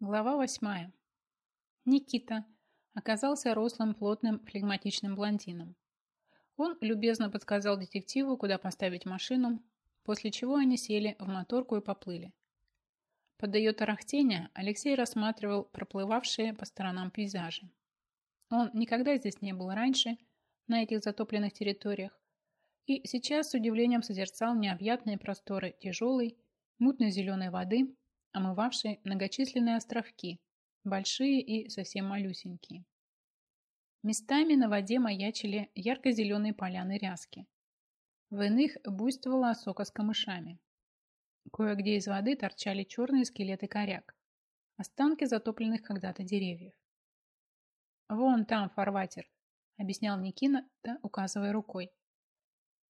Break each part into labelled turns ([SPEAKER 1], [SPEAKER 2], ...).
[SPEAKER 1] Глава восьмая. Никита оказался рослым, плотным, флегматичным блондином. Он любезно подсказал детективу, куда поставить машину, после чего они сели в моторку и поплыли. Под ее тарахтение Алексей рассматривал проплывавшие по сторонам пейзажи. Он никогда здесь не был раньше, на этих затопленных территориях, и сейчас с удивлением созерцал необъятные просторы тяжелой, мутной зеленой воды, омывавшей многочисленные островки, большие и совсем малюсенькие. Местами на воде маячили ярко-зеленые поляны ряски. В иных буйствовала осока с камышами. Кое-где из воды торчали черные скелеты коряк, останки затопленных когда-то деревьев. «Вон там фарватер», — объяснял Никина, указывая рукой.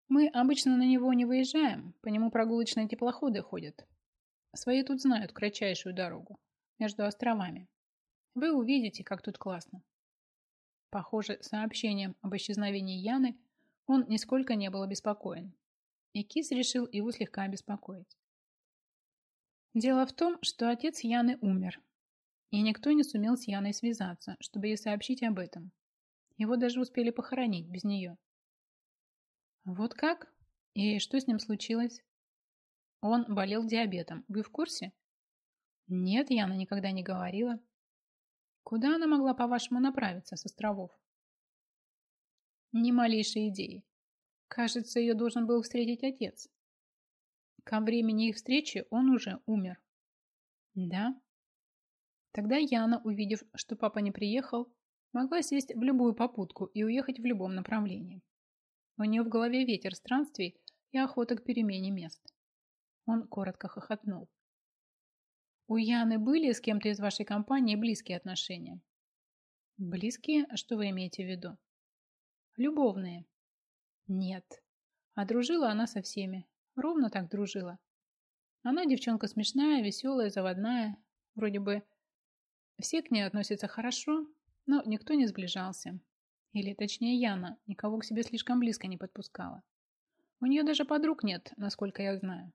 [SPEAKER 1] «Мы обычно на него не выезжаем, по нему прогулочные теплоходы ходят. Свои тут знают кратчайшую дорогу между островами. Вы увидите, как тут классно». Похоже, сообщением об исчезновении Яны он нисколько не был обеспокоен. И Кис решил его слегка обеспокоить. Дело в том, что отец Яны умер, и никто не сумел с Яной связаться, чтобы ей сообщить об этом. Его даже успели похоронить без нее. Вот как? И что с ним случилось? Он болел диабетом. Вы в курсе? Нет, Яна никогда не говорила. Куда она могла, по-вашему, направиться с островов? Ни малейшей идеи. Кажется, ее должен был встретить отец. Ко времени их встречи он уже умер. Да? Тогда Яна, увидев, что папа не приехал, могла сесть в любую попутку и уехать в любом направлении. У нее в голове ветер странствий и охота к перемене мест. Он коротко хохотнул. У Яны были с кем-то из вашей компании близкие отношения? Близкие? Что вы имеете в виду? Любовные. Нет. А дружила она со всеми. Ровно так дружила. Она девчонка смешная, веселая, заводная. Вроде бы все к ней относятся хорошо, но никто не сближался. Или, точнее, Яна никого к себе слишком близко не подпускала. У нее даже подруг нет, насколько я знаю.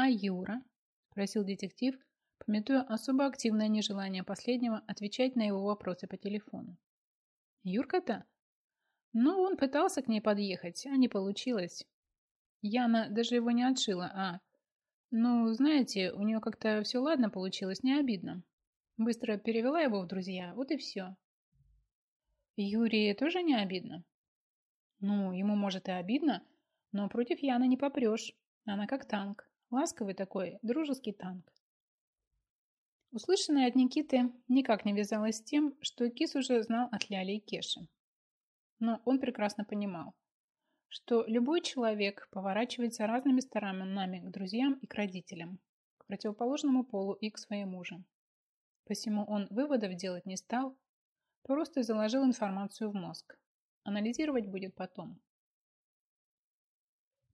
[SPEAKER 1] А Юра? Спросил детектив, пометуя особо активное нежелание последнего отвечать на его вопросы по телефону. Юрка-то? Ну, он пытался к ней подъехать, а не получилось. Яна даже его не отшила, а... Ну, знаете, у нее как-то все ладно получилось, не обидно. Быстро перевела его в друзья, вот и все. Юрии тоже не обидно? Ну, ему, может, и обидно, но против Яны не попрешь. Она как танк. Ласковый такой, дружеский танк. Услышанное от Никиты никак не вязалось с тем, что Кис уже знал от Ляли и Кеши. Но он прекрасно понимал, что любой человек поворачивается разными сторонами к друзьям и к родителям, к противоположному полу и к своему же. Посему он выводов делать не стал, просто заложил информацию в мозг. Анализировать будет потом.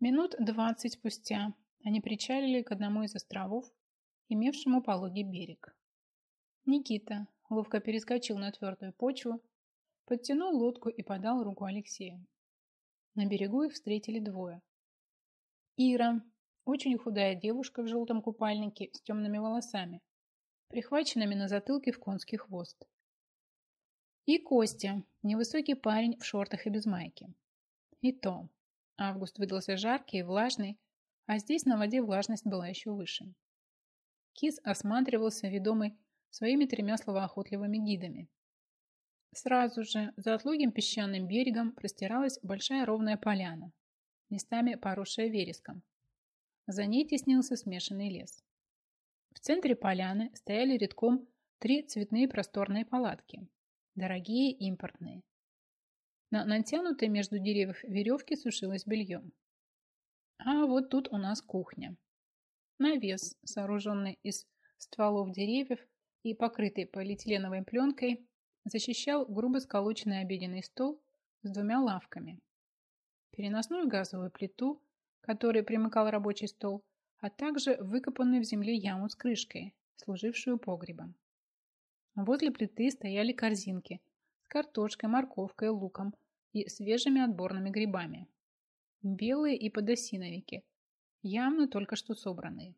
[SPEAKER 1] Минут двадцать спустя они причалили к одному из островов, имевшему пологий берег. Никита ловко перескочил на твердую почву, подтянул лодку и подал руку Алексею. На берегу их встретили двое. Ира, очень худая девушка в желтом купальнике с темными волосами, прихваченными на затылке в конский хвост. И Костя, невысокий парень в шортах и без майки. И то. Август выдался жаркий и влажный, а здесь на воде влажность была еще выше. Кис осматривался, ведомый своими тремя словоохотливыми гидами. Сразу же за отлогим песчаным берегом простиралась большая ровная поляна, местами поросшая вереском. За ней теснился смешанный лес. В центре поляны стояли редком три цветные просторные палатки, дорогие импортные. На натянутой между деревьев веревке сушилось белье. А вот тут у нас кухня. Навес, сооруженный из стволов деревьев и покрытый полиэтиленовой пленкой, защищал грубо сколоченный обеденный стол с двумя лавками. Переносную газовую плиту, которой примыкал рабочий стол, а также выкопанную в земле яму с крышкой, служившую погребом. Возле плиты стояли корзинки с картошкой, морковкой, луком и свежими отборными грибами. Белые и подосиновики, явно только что собранные.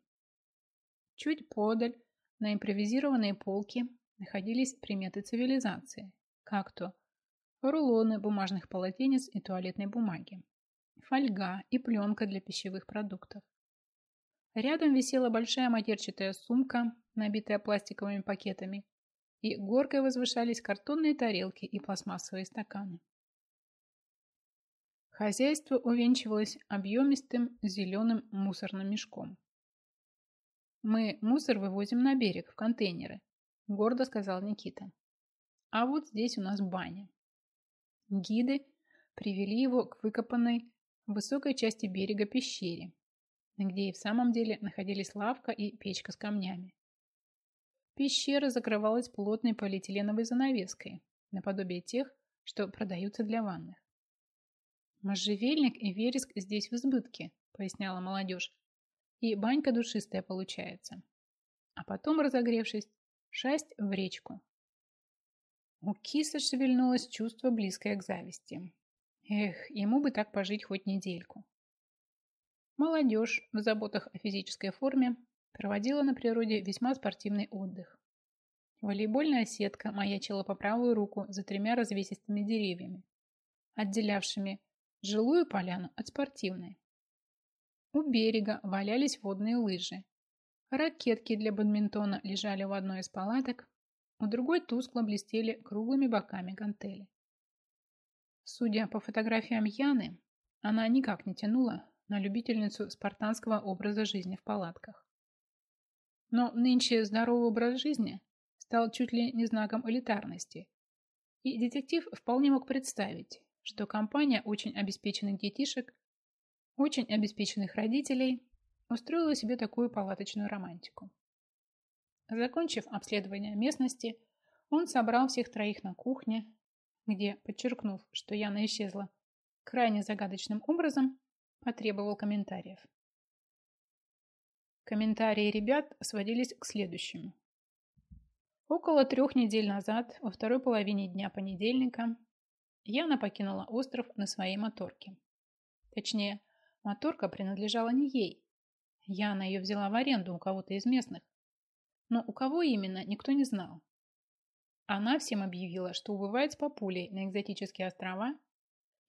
[SPEAKER 1] Чуть подаль на импровизированные полки находились приметы цивилизации, как то рулоны бумажных полотенец и туалетной бумаги, фольга и пленка для пищевых продуктов. Рядом висела большая матерчатая сумка, набитая пластиковыми пакетами, и горкой возвышались картонные тарелки и пластмассовые стаканы. Хозяйство увенчивалось объемистым зеленым мусорным мешком. «Мы мусор вывозим на берег в контейнеры», – гордо сказал Никита. «А вот здесь у нас баня». Гиды привели его к выкопанной в высокой части берега пещере, где и в самом деле находились лавка и печка с камнями. Пещера закрывалась плотной полиэтиленовой занавеской, наподобие тех, что продаются для ванных. «Можжевельник и вереск здесь в избытке», — поясняла молодежь. «И банька душистая получается. А потом, разогревшись, шасть в речку». У киса шевельнулось чувство, близкое к зависти. Эх, ему бы так пожить хоть недельку. Молодежь в заботах о физической форме проводила на природе весьма спортивный отдых. Волейбольная сетка маячила по правую руку за тремя развесистыми деревьями, отделявшими жилую поляну от спортивной. У берега валялись водные лыжи. Ракетки для бадминтона лежали в одной из палаток, у другой тускло блестели круглыми боками гантели. Судя по фотографиям Яны, она никак не тянула на любительницу спартанского образа жизни в палатках. Но нынче здоровый образ жизни стал чуть ли не знаком элитарности, и детектив вполне мог представить, что компания очень обеспеченных детишек, очень обеспеченных родителей устроила себе такую палаточную романтику. Закончив обследование местности, он собрал всех троих на кухне, где, подчеркнув, что Яна исчезла крайне загадочным образом, потребовал комментариев. Комментарии ребят сводились к следующему. Около трех недель назад, во второй половине дня понедельника, Яна покинула остров на своей моторке. Точнее, моторка принадлежала не ей. Яна ее взяла в аренду у кого-то из местных. Но у кого именно, никто не знал. Она всем объявила, что убывает с папулей на экзотические острова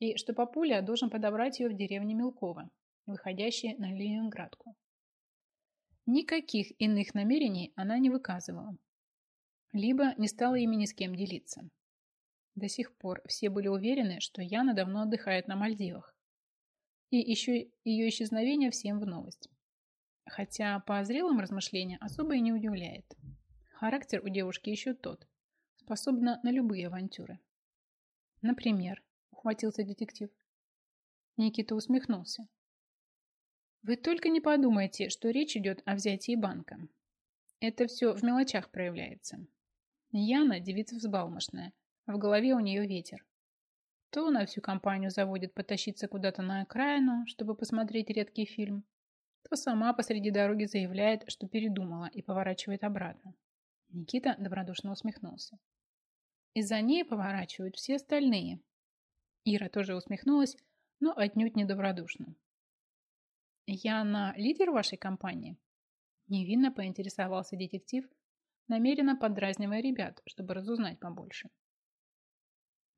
[SPEAKER 1] и что папуля должен подобрать ее в деревне Мелково, выходящей на Ленинградку. Никаких иных намерений она не выказывала. Либо не стала ими ни с кем делиться. До сих пор все были уверены, что Яна давно отдыхает на Мальдивах. И еще ее исчезновение всем в новость. Хотя по зрелым размышлениям особо и не удивляет. Характер у девушки еще тот. Способна на любые авантюры. Например, ухватился детектив. Никита усмехнулся. Вы только не подумайте, что речь идет о взятии банка. Это все в мелочах проявляется. Яна девица взбалмошная, в голове у нее ветер. То на всю компанию заводит потащиться куда-то на окраину, чтобы посмотреть редкий фильм, то сама посреди дороги заявляет, что передумала и поворачивает обратно. Никита добродушно усмехнулся. И за ней поворачивают все остальные. Ира тоже усмехнулась, но отнюдь не добродушно. «Я на лидер вашей компании?» Невинно поинтересовался детектив, намеренно подразнивая ребят, чтобы разузнать побольше.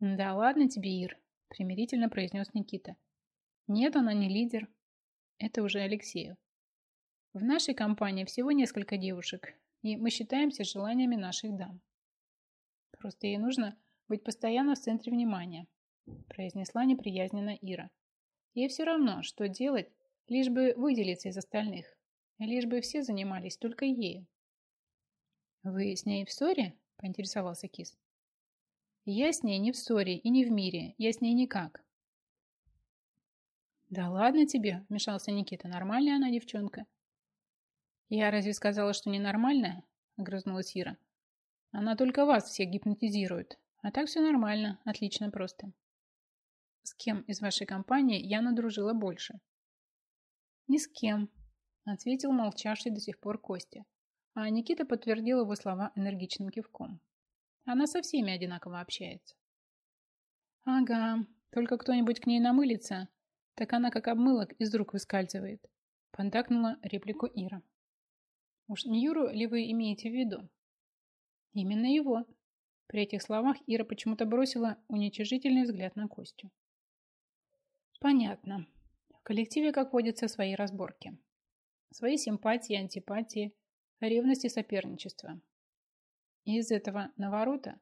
[SPEAKER 1] «Да ладно тебе, Ир», – примирительно произнес Никита. «Нет, она не лидер. Это уже Алексею. В нашей компании всего несколько девушек, и мы считаемся желаниями наших дам. Просто ей нужно быть постоянно в центре внимания», – произнесла неприязненно Ира. «Ей все равно, что делать, лишь бы выделиться из остальных, лишь бы все занимались только ею». «Вы с ней в ссоре?» – поинтересовался Кис. Я с ней не в ссоре и не в мире. Я с ней никак. Да ладно тебе, вмешался Никита. Нормальная она девчонка. Я разве сказала, что ненормальная? Огрызнулась Ира. Она только вас всех гипнотизирует. А так все нормально. Отлично просто. С кем из вашей компании я надружила больше? Ни с кем, ответил молчавший до сих пор Костя. А Никита подтвердил его слова энергичным кивком. Она со всеми одинаково общается. Ага, только кто-нибудь к ней намылится, так она как обмылок из рук выскальзывает. Поддакнула реплику Ира. Уж не Юру ли вы имеете в виду? Именно его. При этих словах Ира почему-то бросила уничижительный взгляд на Костю. Понятно. В коллективе, как водятся, свои разборки. Свои симпатии, антипатии, ревность и соперничество. Из этого наворота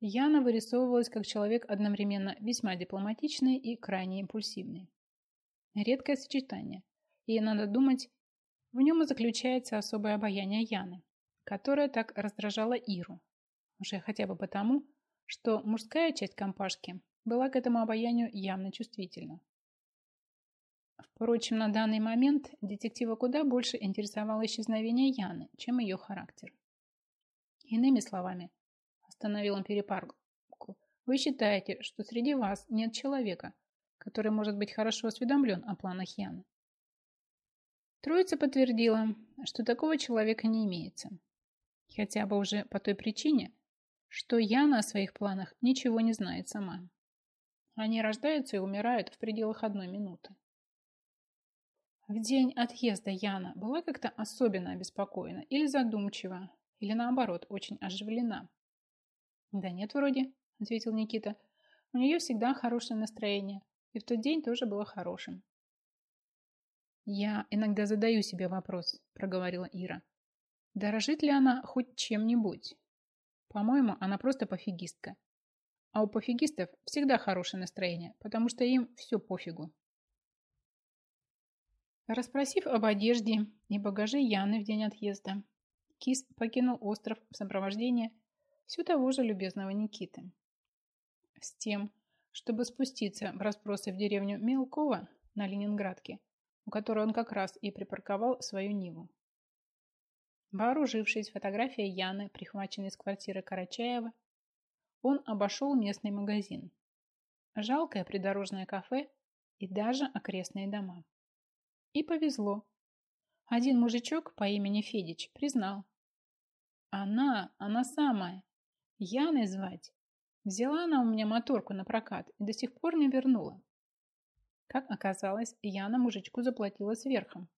[SPEAKER 1] Яна вырисовывалась как человек одновременно весьма дипломатичный и крайне импульсивный. Редкое сочетание. И, надо думать, в нем и заключается особое обаяние Яны, которое так раздражало Иру. Уже хотя бы потому, что мужская часть компашки была к этому обаянию явно чувствительна. Впрочем, на данный момент детектива куда больше интересовало исчезновение Яны, чем ее характер. Иными словами, остановил он перепарку, вы считаете, что среди вас нет человека, который может быть хорошо осведомлен о планах Яны. Троица подтвердила, что такого человека не имеется. Хотя бы уже по той причине, что Яна о своих планах ничего не знает сама. Они рождаются и умирают в пределах одной минуты. В день отъезда Яна была как-то особенно обеспокоена или задумчива, или наоборот, очень оживлена. «Да нет, вроде», — ответил Никита. «У нее всегда хорошее настроение, и в тот день тоже было хорошим». «Я иногда задаю себе вопрос», — проговорила Ира. «Дорожит ли она хоть чем-нибудь? По-моему, она просто пофигистка. А у пофигистов всегда хорошее настроение, потому что им все пофигу». Распросив об одежде и багаже Яны в день отъезда, Кис покинул остров в сопровождении все того же любезного Никиты. С тем, чтобы спуститься в расспросы в деревню Мелкова на Ленинградке, у которой он как раз и припарковал свою Ниву. Вооружившись фотографией Яны, прихваченной из квартиры Карачаева, он обошел местный магазин, жалкое придорожное кафе и даже окрестные дома. И повезло. Один мужичок по имени Федич признал. Она, она самая. Яной звать. Взяла она у меня моторку на прокат и до сих пор не вернула. Как оказалось, Яна мужичку заплатила сверхом,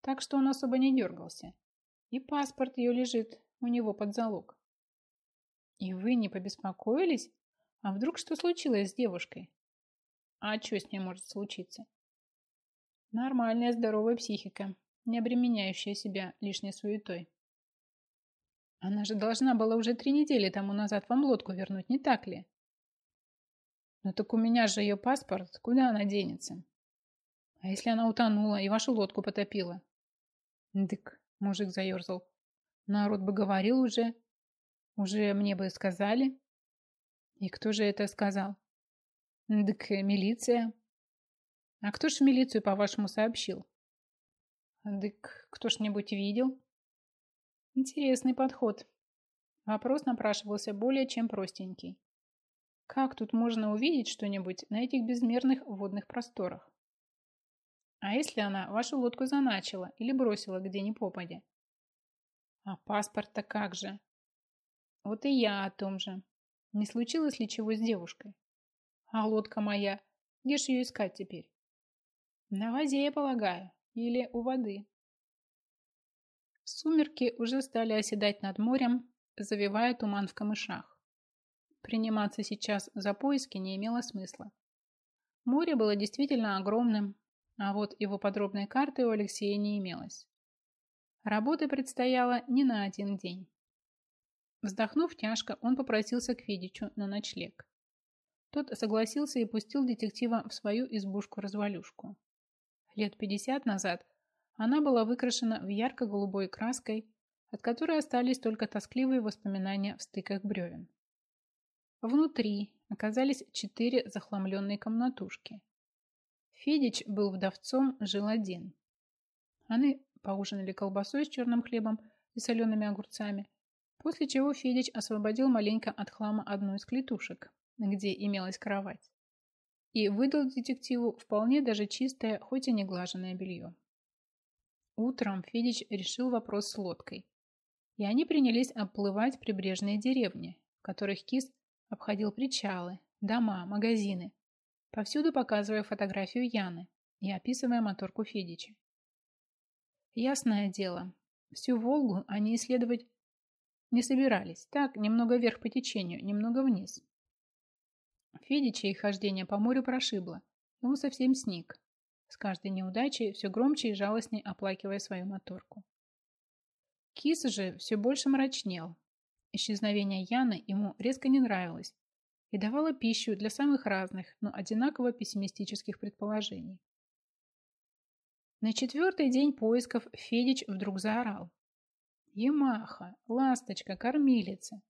[SPEAKER 1] так что он особо не дергался. И паспорт ее лежит у него под залог. И вы не побеспокоились? А вдруг что случилось с девушкой? А что с ней может случиться? Нормальная здоровая психика, не обременяющая себя лишней суетой. Она же должна была уже три недели тому назад вам лодку вернуть, не так ли? Ну так у меня же ее паспорт, куда она денется? А если она утонула и вашу лодку потопила? Дык, мужик заерзал. Народ бы говорил уже. Уже мне бы сказали. И кто же это сказал? Дык, милиция. А кто ж в милицию, по-вашему, сообщил? Дык, кто ж-нибудь видел? Интересный подход. Вопрос напрашивался более чем простенький. Как тут можно увидеть что-нибудь на этих безмерных водных просторах? А если она вашу лодку заначила или бросила где ни попадя? А паспорт-то как же? Вот и я о том же. Не случилось ли чего с девушкой? А лодка моя, где ж ее искать теперь? На воде, я полагаю, или у воды. Сумерки уже стали оседать над морем, завивая туман в камышах. Приниматься сейчас за поиски не имело смысла. Море было действительно огромным, а вот его подробной карты у Алексея не имелось. Работы предстояло не на один день. Вздохнув тяжко, он попросился к Федичу на ночлег. Тот согласился и пустил детектива в свою избушку-развалюшку. Лет 50 назад она была выкрашена в ярко-голубой краской, от которой остались только тоскливые воспоминания в стыках бревен. Внутри оказались четыре захламленные комнатушки. Федич был вдовцом, жил один. Они поужинали колбасой с черным хлебом и солеными огурцами, после чего Федич освободил маленько от хлама одну из клетушек, где имелась кровать и выдал детективу вполне даже чистое, хоть и не глаженное белье. Утром Федич решил вопрос с лодкой, и они принялись обплывать прибрежные деревни, в которых Кис обходил причалы, дома, магазины, повсюду показывая фотографию Яны и описывая моторку Федича. Ясное дело, Всю Волгу они исследовать не собирались. Так, немного вверх по течению, немного вниз. Федича их хождение по морю прошибло. Он совсем сник. С каждой неудачей все громче и жалостней оплакивая свою моторку. Кис же все больше мрачнел. Исчезновение Яны ему резко не нравилось и давало пищу для самых разных, но одинаково пессимистических предположений. На четвертый день поисков Федич вдруг заорал. «Ямаха! Ласточка! Кормилица!»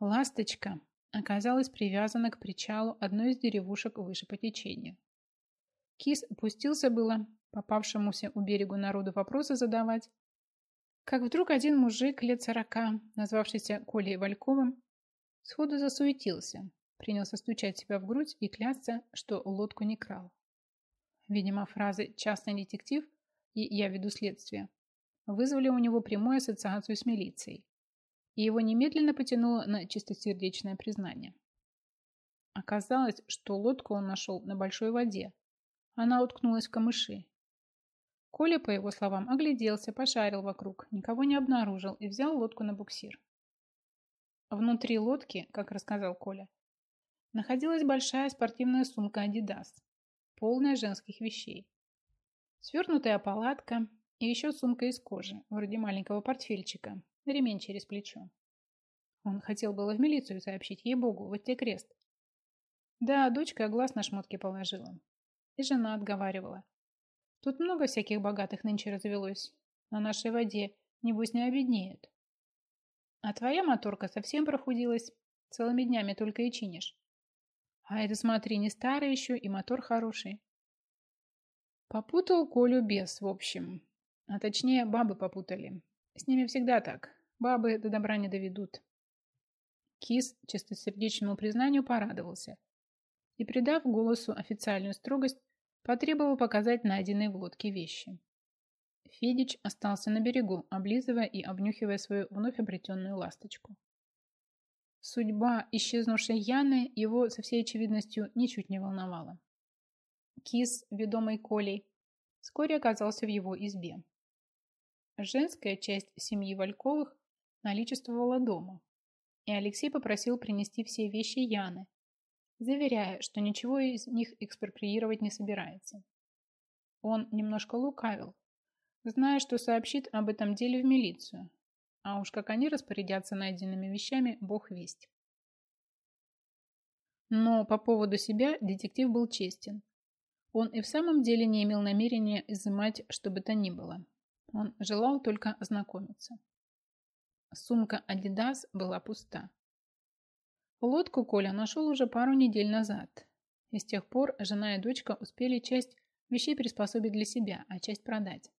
[SPEAKER 1] Ласточка оказалась привязана к причалу одной из деревушек выше по течению. Кис пустился было попавшемуся у берегу народу вопросы задавать, как вдруг один мужик лет сорока, назвавшийся Колей Вальковым, сходу засуетился, принялся стучать себя в грудь и клясться, что лодку не крал. Видимо, фразы «частный детектив» и «я веду следствие» вызвали у него прямую ассоциацию с милицией, и его немедленно потянуло на чистосердечное признание. Оказалось, что лодку он нашел на большой воде. Она уткнулась в камыши. Коля, по его словам, огляделся, пошарил вокруг, никого не обнаружил и взял лодку на буксир. Внутри лодки, как рассказал Коля, находилась большая спортивная сумка Adidas, полная женских вещей. Свернутая палатка и еще сумка из кожи, вроде маленького портфельчика, ремень через плечо. Он хотел было в милицию сообщить, ей-богу, вот те крест. Да, дочка глаз на шмотки положила. И жена отговаривала. Тут много всяких богатых нынче развелось. На нашей воде, небось, не обеднеют. А твоя моторка совсем прохудилась. Целыми днями только и чинишь. А это, смотри, не старый еще, и мотор хороший. Попутал Колю бес, в общем. А точнее, бабы попутали. С ними всегда так. Бабы до добра не доведут. Кис чистосердечному признанию порадовался и, придав голосу официальную строгость, потребовал показать найденные в лодке вещи. Федич остался на берегу, облизывая и обнюхивая свою вновь обретенную ласточку. Судьба исчезнувшей Яны его со всей очевидностью ничуть не волновала. Кис, ведомый Колей, вскоре оказался в его избе. Женская часть семьи Вальковых наличествовала дома, и Алексей попросил принести все вещи Яны, заверяя, что ничего из них экспроприировать не собирается. Он немножко лукавил, зная, что сообщит об этом деле в милицию, а уж как они распорядятся найденными вещами, бог весть. Но по поводу себя детектив был честен. Он и в самом деле не имел намерения изымать что бы то ни было. Он желал только ознакомиться. Сумка Adidas была пуста. Лодку Коля нашел уже пару недель назад. И с тех пор жена и дочка успели часть вещей приспособить для себя, а часть продать.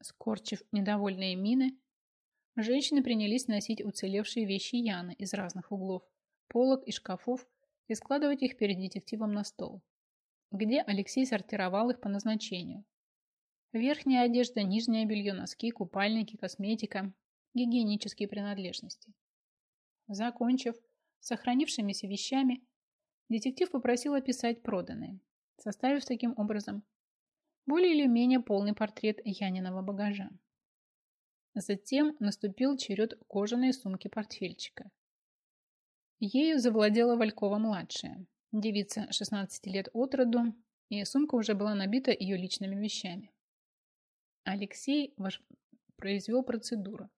[SPEAKER 1] Скорчив недовольные мины, женщины принялись носить уцелевшие вещи Яны из разных углов, полок и шкафов и складывать их перед детективом на стол, где Алексей сортировал их по назначению. Верхняя одежда, нижнее белье, носки, купальники, косметика, гигиенические принадлежности. Закончив сохранившимися вещами, детектив попросил описать проданные, составив таким образом более или менее полный портрет Яниного багажа. Затем наступил черед кожаной сумки-портфельчика. Ею завладела Валькова-младшая, девица 16 лет от роду, и сумка уже была набита ее личными вещами. Алексей ваш... произвел процедуру.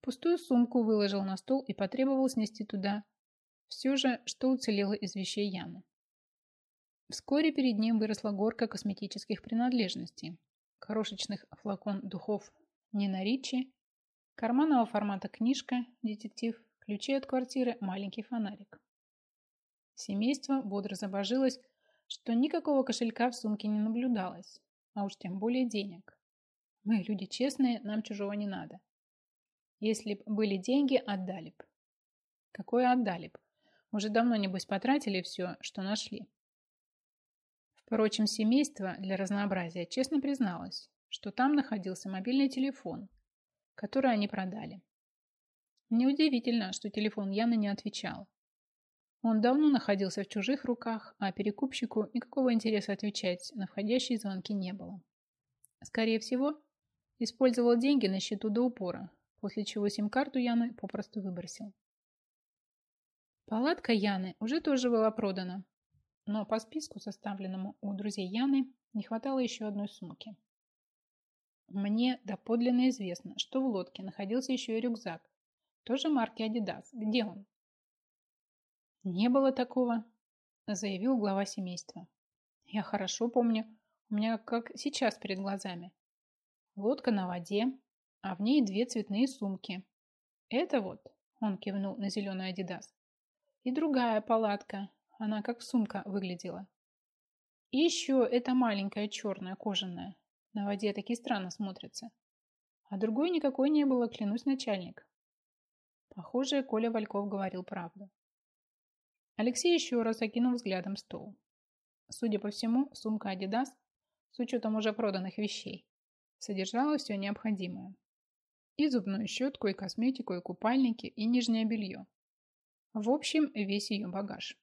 [SPEAKER 1] Пустую сумку выложил на стол и потребовал снести туда все же, что уцелело из вещей Яны. Вскоре перед ним выросла горка косметических принадлежностей. Крошечных флакон духов Нина Ричи, карманного формата книжка, детектив, ключи от квартиры, маленький фонарик. Семейство бодро забожилось, что никакого кошелька в сумке не наблюдалось, а уж тем более денег. Мы люди честные, нам чужого не надо. Если б были деньги, отдали б. Какое отдали б? Уже давно, небось, потратили все, что нашли. Впрочем, семейство для разнообразия честно призналось, что там находился мобильный телефон, который они продали. Неудивительно, что телефон Яны не отвечал. Он давно находился в чужих руках, а перекупщику никакого интереса отвечать на входящие звонки не было. Скорее всего, Использовал деньги на счету до упора, после чего сим-карту Яны попросту выбросил. Палатка Яны уже тоже была продана, но по списку, составленному у друзей Яны, не хватало еще одной сумки. Мне доподлинно известно, что в лодке находился еще и рюкзак, тоже марки Adidas. Где он? Не было такого, заявил глава семейства. Я хорошо помню, у меня как сейчас перед глазами. Лодка на воде, а в ней две цветные сумки. Это вот, он кивнул на зеленый Адидас. И другая палатка, она как сумка выглядела. И еще эта маленькая черная кожаная. На воде такие странно смотрятся. А другой никакой не было, клянусь, начальник. Похоже, Коля Вальков говорил правду. Алексей еще раз окинул взглядом стол. Судя по всему, сумка Adidas, с учетом уже проданных вещей, содержала все необходимое. И зубную щетку, и косметику, и купальники, и нижнее белье. В общем, весь ее багаж.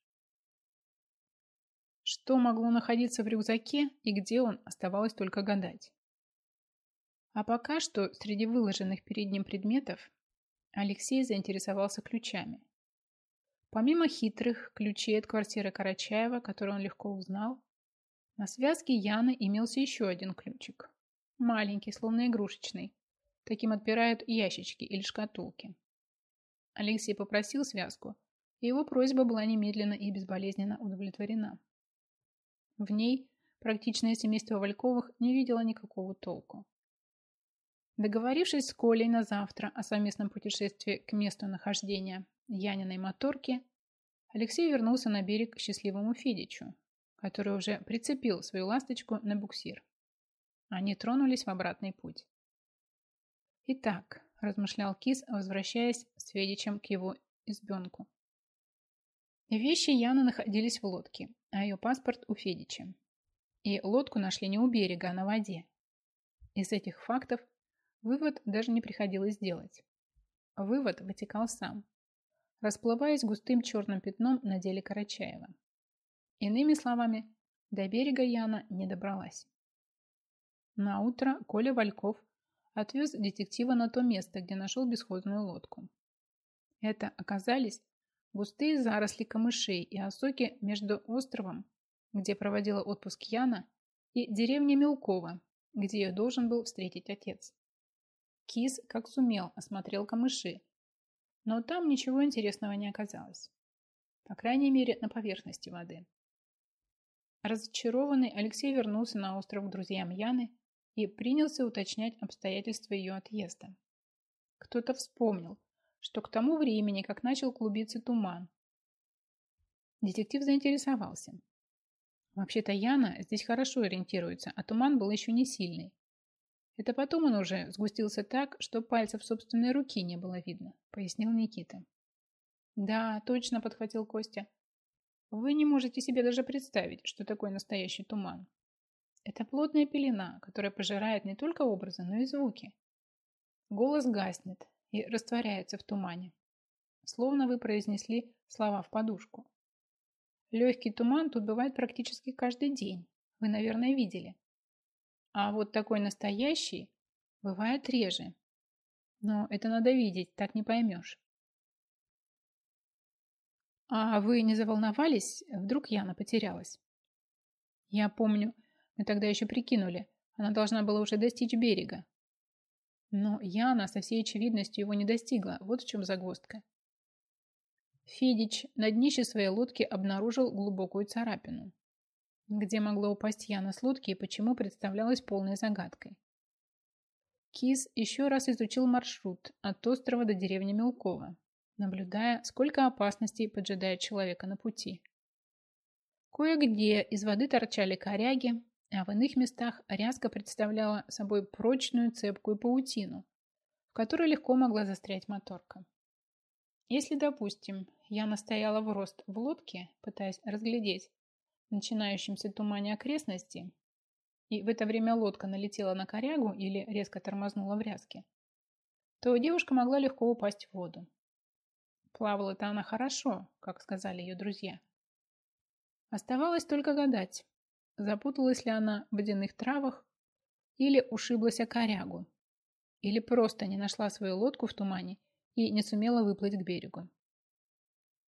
[SPEAKER 1] Что могло находиться в рюкзаке и где он, оставалось только гадать. А пока что среди выложенных перед ним предметов Алексей заинтересовался ключами. Помимо хитрых ключей от квартиры Карачаева, которые он легко узнал, на связке Яны имелся еще один ключик. Маленький, словно игрушечный. Таким отпирают ящички или шкатулки. Алексей попросил связку, и его просьба была немедленно и безболезненно удовлетворена. В ней практичное семейство Вальковых не видело никакого толку. Договорившись с Колей на завтра о совместном путешествии к месту нахождения Яниной моторки, Алексей вернулся на берег к счастливому Федичу, который уже прицепил свою ласточку на буксир. Они тронулись в обратный путь. «Итак», – размышлял Кис, возвращаясь с Федичем к его избенку. Вещи Яны находились в лодке, а ее паспорт у Федича. И лодку нашли не у берега, а на воде. Из этих фактов вывод даже не приходилось делать. Вывод вытекал сам, расплываясь густым черным пятном на деле Карачаева. Иными словами, до берега Яна не добралась. На утро Коля Вальков отвез детектива на то место, где нашел бесхозную лодку. Это оказались густые заросли камышей и осоки между островом, где проводила отпуск Яна, и деревней Мелкова, где ее должен был встретить отец. Кис, как сумел, осмотрел камыши, но там ничего интересного не оказалось. По крайней мере, на поверхности воды. Разочарованный, Алексей вернулся на остров к друзьям Яны и принялся уточнять обстоятельства ее отъезда. Кто-то вспомнил, что к тому времени, как начал клубиться туман, детектив заинтересовался. Вообще-то Яна здесь хорошо ориентируется, а туман был еще не сильный. Это потом он уже сгустился так, что пальцев собственной руки не было видно, пояснил Никита. Да, точно, подхватил Костя. Вы не можете себе даже представить, что такое настоящий туман. Это плотная пелена, которая пожирает не только образы, но и звуки. Голос гаснет и растворяется в тумане. Словно вы произнесли слова в подушку. Легкий туман тут бывает практически каждый день. Вы, наверное, видели. А вот такой настоящий бывает реже. Но это надо видеть, так не поймешь. А вы не заволновались? Вдруг Яна потерялась? Я помню, мы тогда еще прикинули. Она должна была уже достичь берега. Но Яна со всей очевидностью его не достигла. Вот в чем загвоздка. Федич на днище своей лодки обнаружил глубокую царапину. Где могла упасть Яна с лодки и почему представлялась полной загадкой. Кис еще раз изучил маршрут от острова до деревни Мелкова, наблюдая, сколько опасностей поджидает человека на пути. Кое-где из воды торчали коряги, а в иных местах ряска представляла собой прочную цепкую паутину, в которой легко могла застрять моторка. Если, допустим, я настояла в рост в лодке, пытаясь разглядеть, начинающемся тумане окрестности, и в это время лодка налетела на корягу или резко тормознула в ряске, то девушка могла легко упасть в воду. Плавала-то она хорошо, как сказали ее друзья. Оставалось только гадать, запуталась ли она в водяных травах или ушиблась о корягу, или просто не нашла свою лодку в тумане и не сумела выплыть к берегу.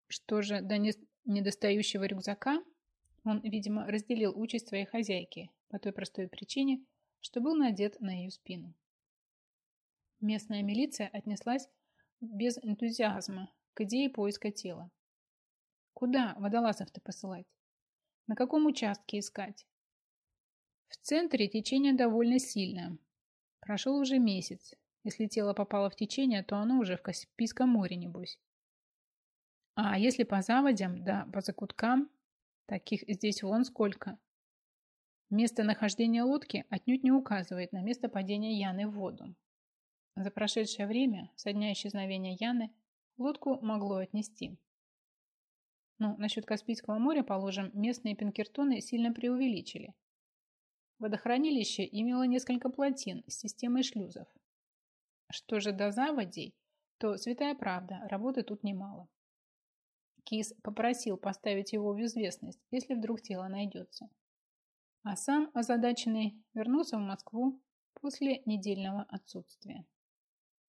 [SPEAKER 1] Что же до недостающего рюкзака, он, видимо, разделил участь своей хозяйки по той простой причине, что был надет на ее спину. Местная милиция отнеслась без энтузиазма к идее поиска тела. Куда водолазов-то посылать? На каком участке искать? В центре течение довольно сильное. Прошел уже месяц. Если тело попало в течение, то оно уже в Каспийском море, небось. А если по заводям, да по закуткам, таких здесь вон сколько. Местонахождение лодки отнюдь не указывает на место падения Яны в воду. За прошедшее время, со дня исчезновения Яны, лодку могло отнести. Ну, насчет Каспийского моря, положим, местные пинкертоны сильно преувеличили. Водохранилище имело несколько плотин с системой шлюзов. Что же до заводей, то святая правда, работы тут немало. Кис попросил поставить его в известность, если вдруг тело найдется. А сам озадаченный вернулся в Москву после недельного отсутствия.